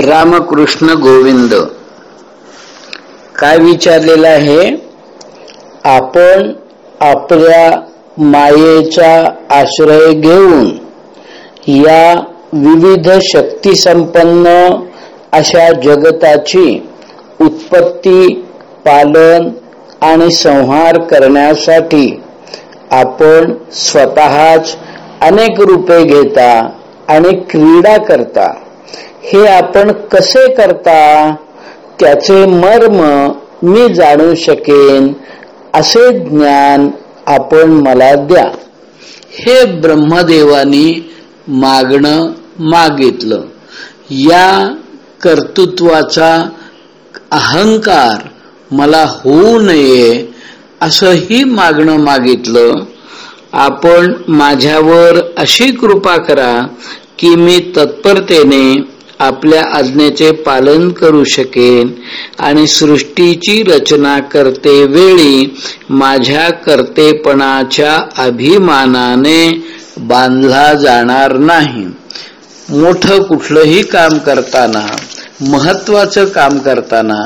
रामकृष्ण गोविंद. काय विचारलेलं आहे? आपण आपल्या मायेचा आश्रय घेऊन या विविध शक्ती संपन्न अशा जगताची उत्पत्ती पालन आणि संहार करण्यासाठी आपण स्वतःच अनेक रूपे घेता आणि क्रीडा करता. हे आपण कसे करता? त्याचे मर्म मी जाणू शकेन. असे ज्ञान आपण मला द्या. हे ब्रह्मदेवानी मागणं मागितलं. या कर्तृत्वाचा अहंकार मला होऊ नये असंही मागणं मागितलं. आपण माझ्यावर अशी कृपा करा की मी तत्परतेने आपल्या आज्ञेचे पालन करू शकेन आणि सृष्टीची रचना करते वेळी माझ्या कर्तेपणाच्या अभिमानाने बांधला जाणार नाही. मोठं कुठलंही काम करताना महत्वाचं काम करताना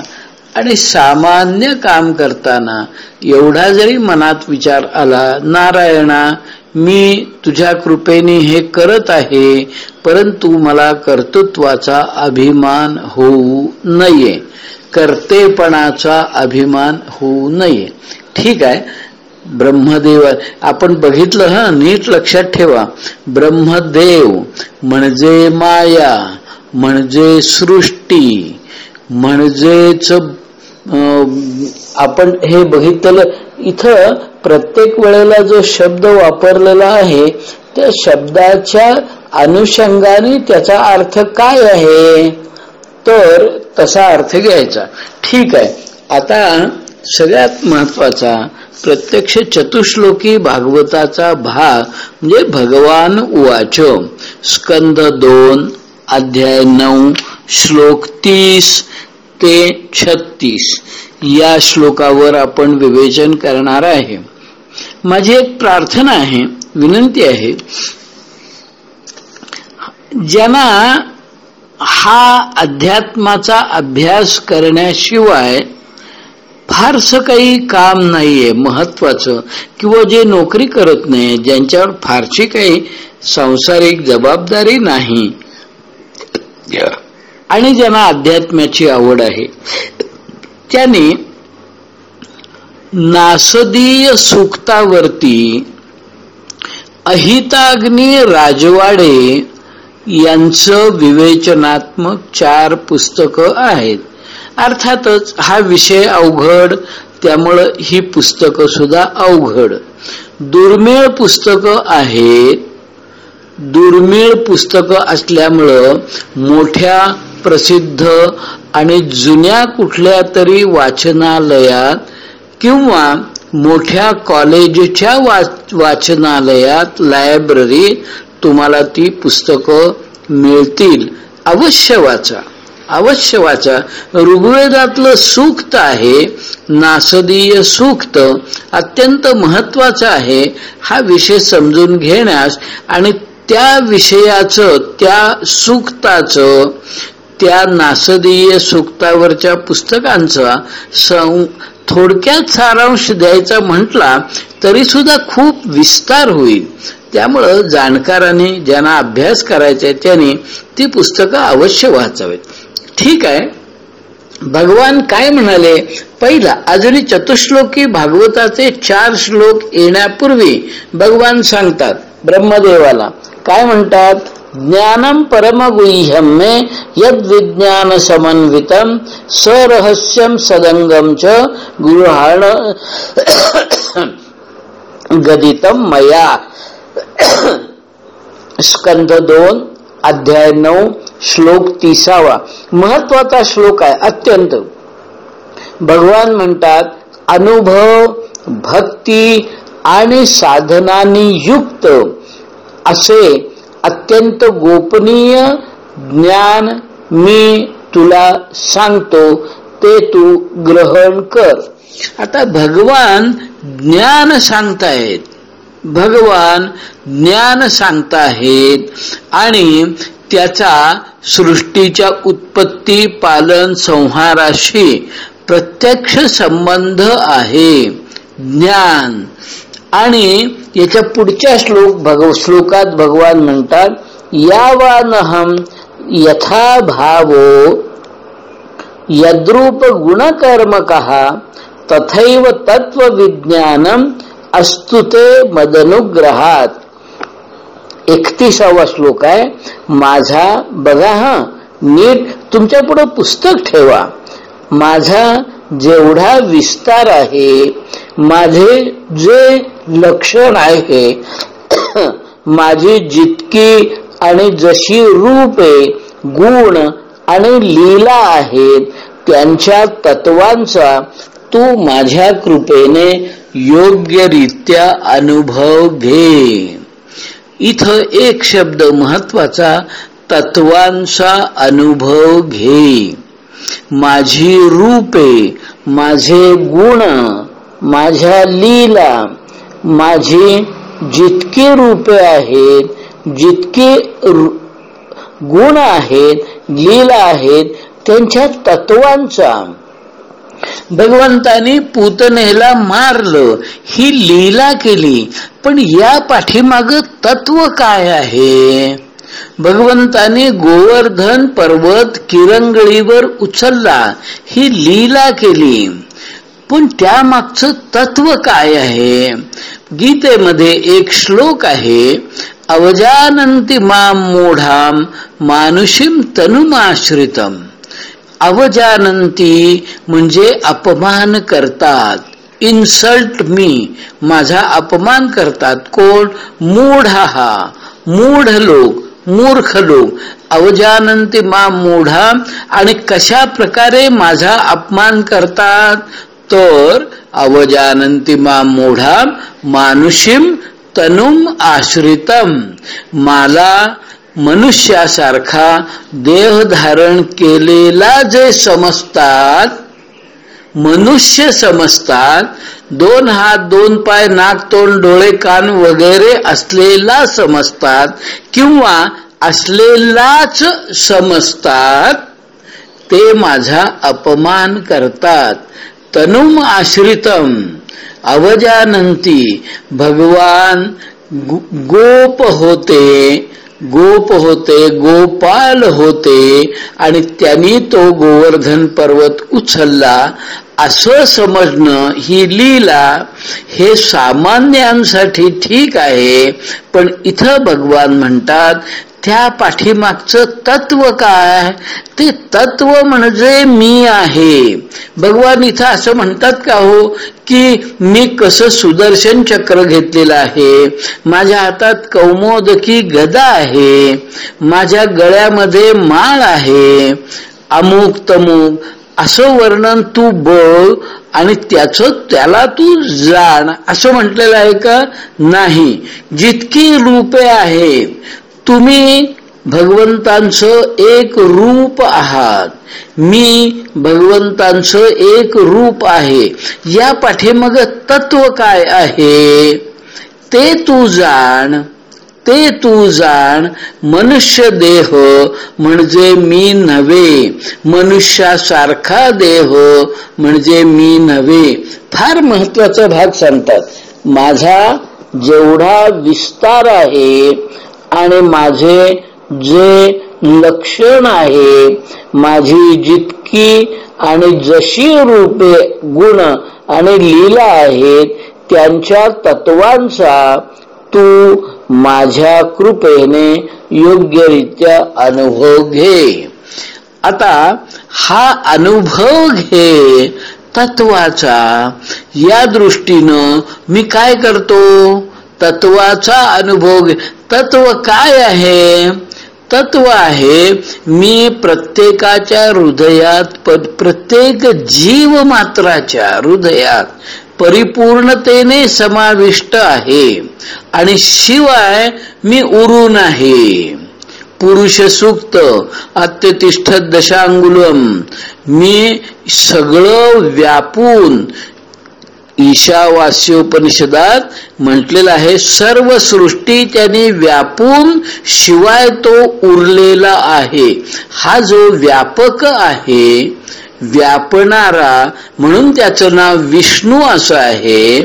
आणि सामान्य काम करताना एवढा जरी मनात विचार आला नारायणा मी तुझ्या कृपेने हे करत आहे परंतु मला कर्तृत्वाचा अभिमान होऊ नये. कर्तेपणाचा अभिमान होऊ नये. ठीक आहे. ब्रह्मदेव आपण बघितलं हा नीट लक्षात ठेवा. ब्रह्मदेव म्हणजे माया म्हणजे सृष्टी म्हणजेच आपण हे बघितलं इथं प्रत्येक वेळेला जो शब्द वापरलेला आहे त्या शब्दाच्या अनुषंगाने त्याचा अर्थ काय आहे? तर तसा अर्थ घ्यायचा. ठीक आहे. आता सगळ्यात महत्त्वाचा प्रत्यक्ष चतुश्लोकी भागवताचा भाग म्हणजे भगवान उवाच. स्कंद दोन अध्याय नऊ श्लोक तीस ते छत्तीस. या श्लोकावर आपण विवेचन करणार आहे. माझी एक प्रार्थना आहे विनंती आहे. ज्यांना हा अध्यात्माचा अभ्यास करण्याशिवाय फारसं काही काम नाहीये महत्वाचं किंवा जे नोकरी करत नाही ज्यांच्यावर फारशी काही सांसारिक जबाबदारी नाही. आणि ज्यांना अध्यात्माची आवड आहे. त्यांनी नासदीय सुक्तावरती अहिताग्नी राजवाडे यांचं विवेचनात्मक चार पुस्तकं आहेत. अर्थातच हा विषय अवघड त्यामुळं ही पुस्तकं सुद्धा अवघड. दुर्मिळ पुस्तकं आहेत. दुर्मिळ पुस्तकं असल्यामुळं मोठ्या प्रसिद्ध आणि जुन्या कुठल्या तरी वाचनालयात किंवा मोठ्या कॉलेजच्या वाचनालयात लायब्ररी तुम्हाला ती पुस्तकं मिळतील. अवश्य वाचा. अवश्य वाचा. ऋग्वेदातलं सूक्त आहे नासदीय सूक्त अत्यंत महत्वाचं आहे. हा विषय समजून घेण्यास आणि त्या विषयाचं त्या सूक्ताचं त्या नासदीय सूक्तावरच्या पुस्तकांचा थोडक्यात सारांश द्यायचा म्हटला तरी सुद्धा खूप विस्तार होईल. त्यामुळं जाणकारांनी ज्यांना अभ्यास करायचा आहे ती पुस्तकं अवश्य वाचावेत. ठीक आहे. भगवान काय म्हणाले? पहिला अजूनही चतुश्लोकी भागवताचे चार श्लोक येण्यापूर्वी भगवान सांगतात ब्रह्मदेवाला. काय म्हणतात? ज्ञानम परमगुह्यम मे यद विज्ञान समन्वितम स्वरहस्यम सदंगम च गृहाण गदितम मया। स्कंद दोन अध्याय नऊ श्लोक तिसावा। महत्त्वाचा श्लोक आहे अत्यंत। भगवान म्हणतात अनुभव भक्ती आणि साधनांनी युक्त असे अत्यंत गोपनीय ज्ञान मी तुला सांगतो ते तू ग्रहण कर. आता भगवान ज्ञान सांगतायत. भगवान ज्ञान सांगताहेत आणि त्याचा सृष्टीच्या उत्पत्ती पालन संहाराशी प्रत्यक्ष संबंध आहे. ज्ञान आणि याच्या पुढच्या श्लोक भगव श्लोकात भगवान म्हणतात यावानहम यथा भावो यद्रूप गुणकर्मक तथैव तत्वविज्ञानम अस्तुते मदनुग्रहात। एकतीसावा श्लोक आहे माझा बघा हा नीट तुमच्यापुढे पुस्तक ठेवा. माझा जेवढा विस्तार आहे माझे जे लक्षण आहे माझी जितकी आणि जशी रूपे गुण आणि लीला आहेत त्यांच्या तत्वांचा तू माझ्या कृपेने योग्यरित्या अनुभव घे. इथं एक शब्द महत्त्वाचा तत्वांचा अनुभव घे. माझी रूपे माझे गुण माझ्या लीला माझी जितकी रूपे आहेत जितकी गुण आहेत लीला आहेत त्यांच्या तत्वांचा. भगवंतानी पूतनेला मारलं ही लीला केली पण या पाठीमाग तत्व काय आहे? भगवंताने गोवर्धन पर्वत किरंगळीवर उचलला ही लीला केली. पण त्यामागचं तत्व काय आहे? गीतेमध्ये एक श्लोक आहे अवजानंती माम मोढाम मानुषीम तनुमाश्रितम. अवजानंती म्हणजे अपमान करतात. इन्सल्ट मी माझा अपमान करतात. कोण? मूढ हा मूढ लोक मूर्ख लोक अवजानंती मा मूढा आणि कशा प्रकारे माझा अपमान करतात? तर अवजानंती मा मोढा मानुषीम तनुम आश्रितम। मला मनुष्यासारखा देह धारण केलेला जे समजतात मनुष्य समजतात दोन हात दोन पाय नाक तोंड डोळे कान वगैरे असलेला समजतात किंवा असलेलाच समजतात ते माझा अपमान करतात. तनुम आश्रितम। अवजानंती भगवान गोप होते गोप होते गोपाल होते आणि त्यांनी तो गोवर्धन पर्वत उचलला. असं समजणं ही लीला हे सामान्यांसाठी ठीक आहे पण इथं भगवान म्हणतात त्या पाठीमागचं तत्व काय ते तत्व म्हणजे मी आहे. भगवान इथं असं म्हणतात का हो? की मी कसं सुदर्शन चक्र घेतलेलं आहे? माझ्या हातात कौमोदकी गदा आहे. माझ्या गळ्यामध्ये माळ आहे. अमुक तमुक असं वर्णन तू बघ आणि त्याच त्याला तू जाण. असं म्हटलेलं आहे का? नाही. जितकी रूपे आहेत तुम्ही भगवंतांचं एक रूप आहात. मी भगवंतांचं एक रूप आहे. या पाठीमाग तत्व काय आहे? ते तू जाण ते तू जाण. मनुष्य देह म्हणजे मी नव्हे. मनुष्यासारखा देह म्हणजे मी नव्हे. फार महत्त्वाचा भाग सांगतात. माझा जेवढा विस्तार आहे आणि माझे जे लक्षण आहे माझी जितकी आणि जशी रूपे गुण आणि लीला आहेत त्यांच्या तत्वांचा तू माझ्या कृपेने योग्यरित्या अनुभव घे. आता हा अनुभव घे तत्वाचा. या दृष्टीनं मी काय करतो? तत्वाचा अनुभव तत्व काय आहे? तत्व आहे मी प्रत्येकाच्या हृदयात प्रत्येक जीव मात्राच्या हृदयात परिपूर्णतेने समाविष्ट आहे. आणि शिवाय मी उरून आहे. पुरुष सुक्त अत्यतिष्ठ दशांगुलम. मी सगळं व्यापून ईशावास्योपनिषदात म्हटलेलं आहे सर्व सृष्टी त्याने व्यापून शिवाय तो उरलेला आहे. हा जो व्यापक आहे व्यापणारा म्हणून त्याचं नाव विष्णू असं आहे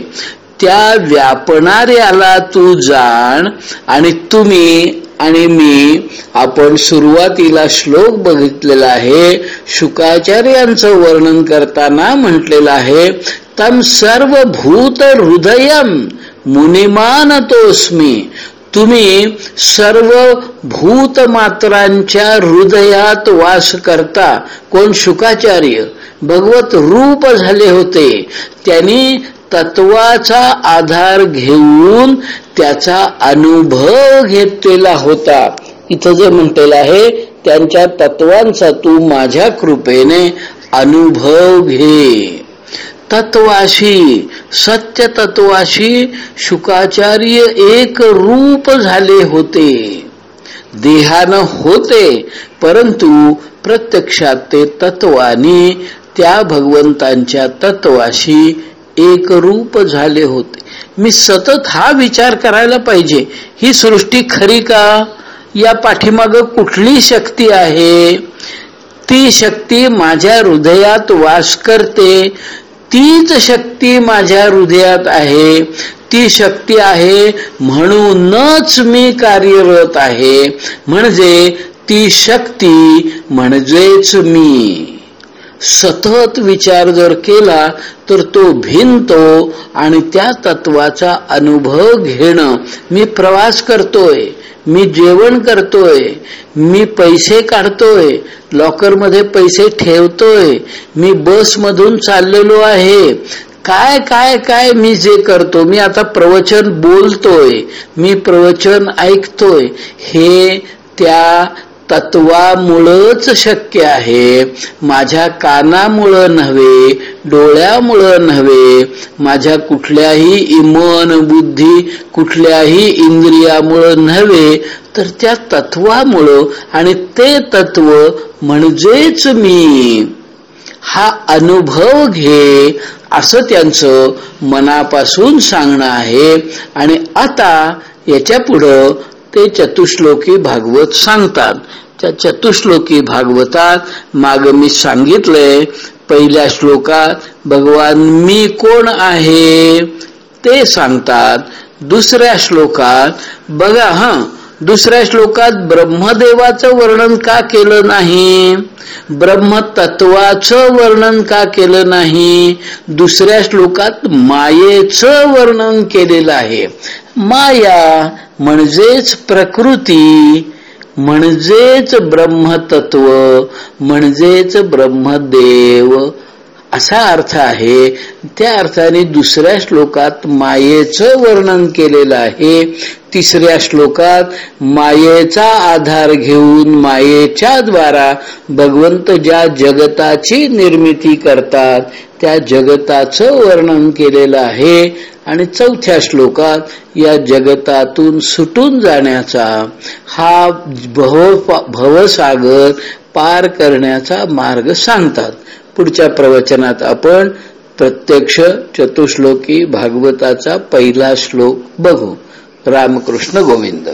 त्या व्यापणाऱ्याला तू जाण आणि तुम्ही आणि मी आपण सुरुवातीला श्लोक बघितलेला आहे शुकाचार्यांचं वर्णन करताना म्हटलेलं आहे तम सर्व भूत हृदयम मुनिमानतोस्मी तुम्ही सर्व भूतमात्रांच्या हृदयात वास करता। कोण शुकाचार्य? भगवत रूप झाले होते। त्यांनी तत्वाचा आधार घेऊन त्याचा अनुभव घेतलेला होता। इथं जे म्हटलेलं आहे त्यांच्या तत्वांचा तू माझ्या कृपेने अनुभव घे। तत्वाशी सत्य तत्वाशी शुकाचार्य एक रूप झाले होते. देहानं होते परंतु प्रत्यक्षात ते तत्वाने त्या भगवंतांच्या तत्वाशी एक रूप झाले होते. मी सतत हा विचार करायला पाहिजे ही सृष्टी खरी का? या पाठीमाग कुठली शक्ती आहे? ती शक्ती माझ्या हृदयात वास करते तीच शक्ती माझ्या हृदयात आहे. ती शक्ती आहे म्हणूनच मी कार्यरत आहे. म्हणजे ती शक्ती म्हणजेच मी. सतत विचार जर केला तर तो भिनतो आणि त्या तत्वाचा अनुभव घेणं. मी प्रवास करतोय मी जेवण करतोय मी पैसे काढतोय लॉकरमध्ये पैसे ठेवतोय मी बस मधून चाललेलो आहे. काय काय काय मी जे करतो मी आता प्रवचन बोलतोय मी प्रवचन ऐकतोय हे त्या तत्वामुळंच शक्य आहे. माझ्या कानामुळं नव्हे डोळ्यामुळं नव्हे माझ्या कुठल्याही इमन बुद्धी कुठल्याही इंद्रियामुळं नव्हे तर त्या तत्वामुळं आणि ते तत्व म्हणजेच मी. हा अनुभव घे असं त्यांचं मनापासून सांगणं आहे. आणि आता याच्या पुढं ते चतुश्लोकी भागवत सांगतात. त्या चतुश्लोकी भागवतात माग मी सांगितलंय पहिल्या श्लोकात भगवान मी कोण आहे? ते सांगतात. दुसऱ्या श्लोकात बघा हा दुसऱ्या श्लोकात ब्रह्मदेवाचं वर्णन का केलं नाही? ब्रह्मतत्वाचं वर्णन का केलं नाही? दुसऱ्या श्लोकात मायेचं वर्णन केलेलं आहे. माया म्हणजेच प्रकृती म्हणजेच ब्रह्मतत्व म्हणजेच ब्रह्मदेव. असा अर्थ आहे त्या अर्थाने दुसऱ्या श्लोकात मायेचं वर्णन केलेलं आहे. तिसऱ्या श्लोकात मायेचा आधार घेऊन मायेच्या द्वारा भगवंत ज्या जगताची निर्मिती करतात त्या जगताचं वर्णन केलेलं आहे. आणि चौथ्या श्लोकात या जगतातून सुटून जाण्याचा हा भव भवसागर पार करण्याचा मार्ग सांगतात. पुढच्या प्रवचनात आपण प्रत्यक्ष चतुश्लोकी भागवताचा पहिला श्लोक बघू. रामकृष्ण गोविंद.